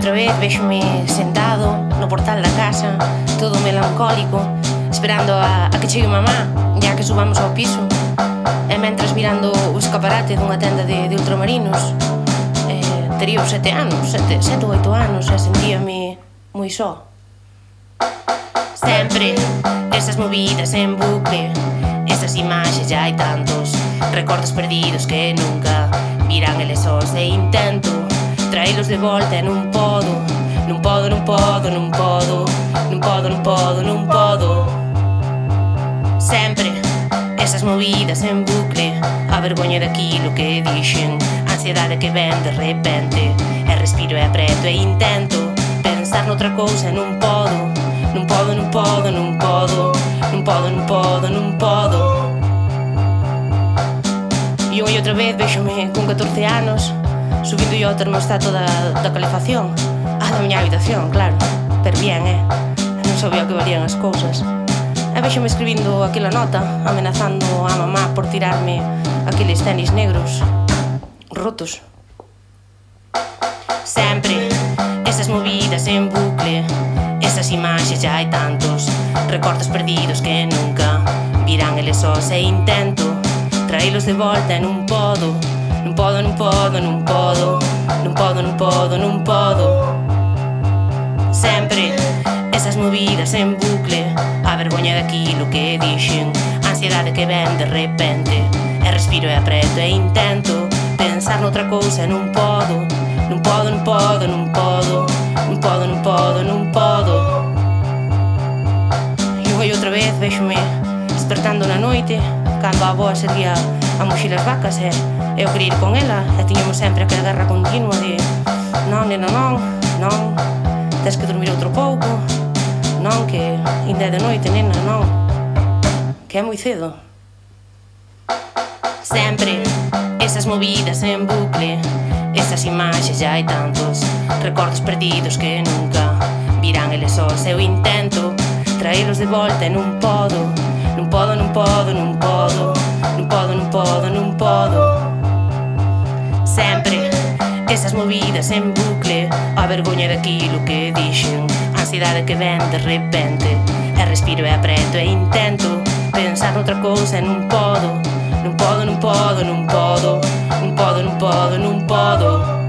outra vez vexome sentado no portal da casa, todo melancólico, esperando a, a que chegue mamá, ya que subamos ao piso. E mentras mirando o escaparate dunha tenda de, de ultramarinos, eh, tería os sete anos, sete, sete ou oito anos, e sentíame moi só. Sempre esas movidas en bucle, esas imaxes ya hai tantos, recordos perdidos que nunca miran eles sós e intento traelos de volta e non podo Non podo, non podo, non podo Non podo, non podo, non podo Sempre esas movidas en bucle A vergoña daquilo que dixen A ansiedade que ven de repente E respiro e apreto e intento Pensar noutra cousa e non podo Non podo, non podo, non podo Non podo, non podo, non podo E unha e outra vez vexome con 14 anos Subindo yo o termostato da, da calefacción A da miña habitación, claro. Per bien, eh. Non sabía que valían as cousas. E vexome escribindo aquela nota Amenazando a mamá por tirarme Aqueles tenis negros Rotos. Sempre Esas movidas en bucle Esas imaxes xa hai tantos Recortes perdidos que nunca Virán eles sós e intento Traílos de volta en un podo. Non podo, non podo, non podo. Non podo, non podo, non podo. Sempre. Esas movidas en bucle. A vergoña daquilo que dixen. A ansiedade que ven de repente. E respiro e apreto e intento Pensar noutra cousa e non podo. Non podo, non podo, non podo. Non podo, non podo, non podo. E unha e outra vez vexome Despertando na noite Cando a voz sería a mochila as vacas e eu queria ir con ela e tiñamos sempre aquela guerra continua de non, nena, non, non, tens que dormir outro pouco, non, que ainda é de noite, nena, non, que é moi cedo. Sempre esas movidas en bucle, esas imaxes já hai tantos recordos perdidos que nunca virán eles sós. Eu intento traelos de volta e non podo, non podo, non podo, non podo podo Sempre Esas movidas en bucle A vergoña daquilo que dixen A ansiedade que ven de repente E respiro e apreto e intento Pensar noutra cousa e non podo Non podo, non podo, non podo Non podo, non podo, non podo, non podo.